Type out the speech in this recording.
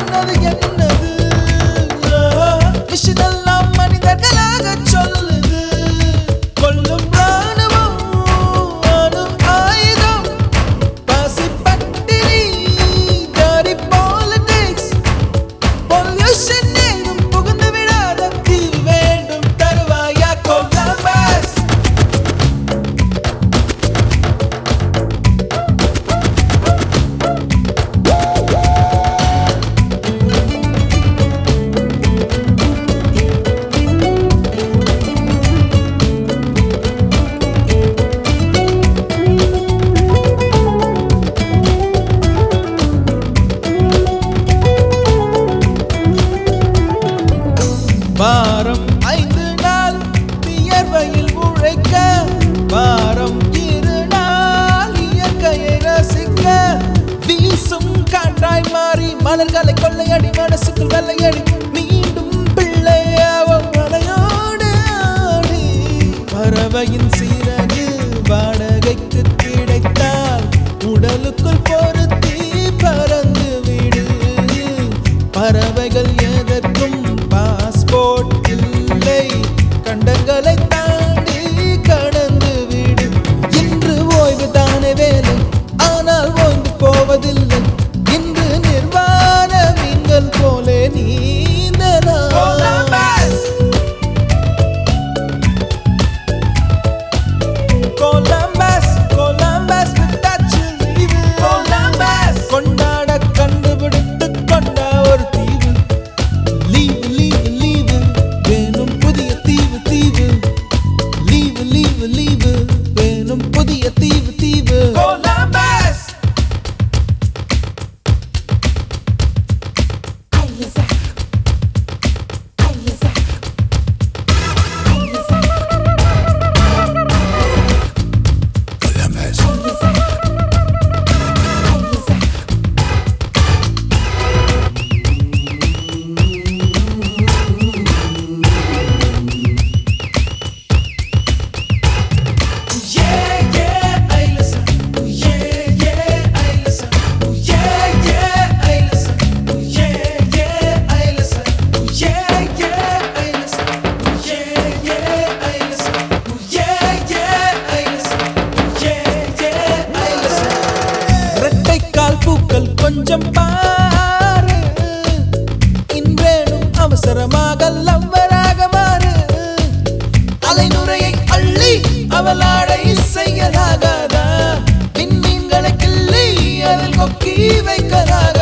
another game. வாரம் ஐந்து நாள் வியர்வையில் உழைக்க. வாரம் இரு நாள் இயற்கையை ரசிக்க. வீசும் காற்றாய் மாறி மலர்களை கொள்ளையடி மனசுக்குள் வெள்ளையடி. மீண்டும் பிள்ளையாவும் மலையோடு பறவையின் கொஞ்சம் பாரு. இன்றேனும் அவசரமாக லவ்வராக மாறு அலைநுரையை அள்ளி அவளாடை செய்யலாகாதா விண்மீன்களை கிள்ளி அதில் கொக்கி வைக்கலாக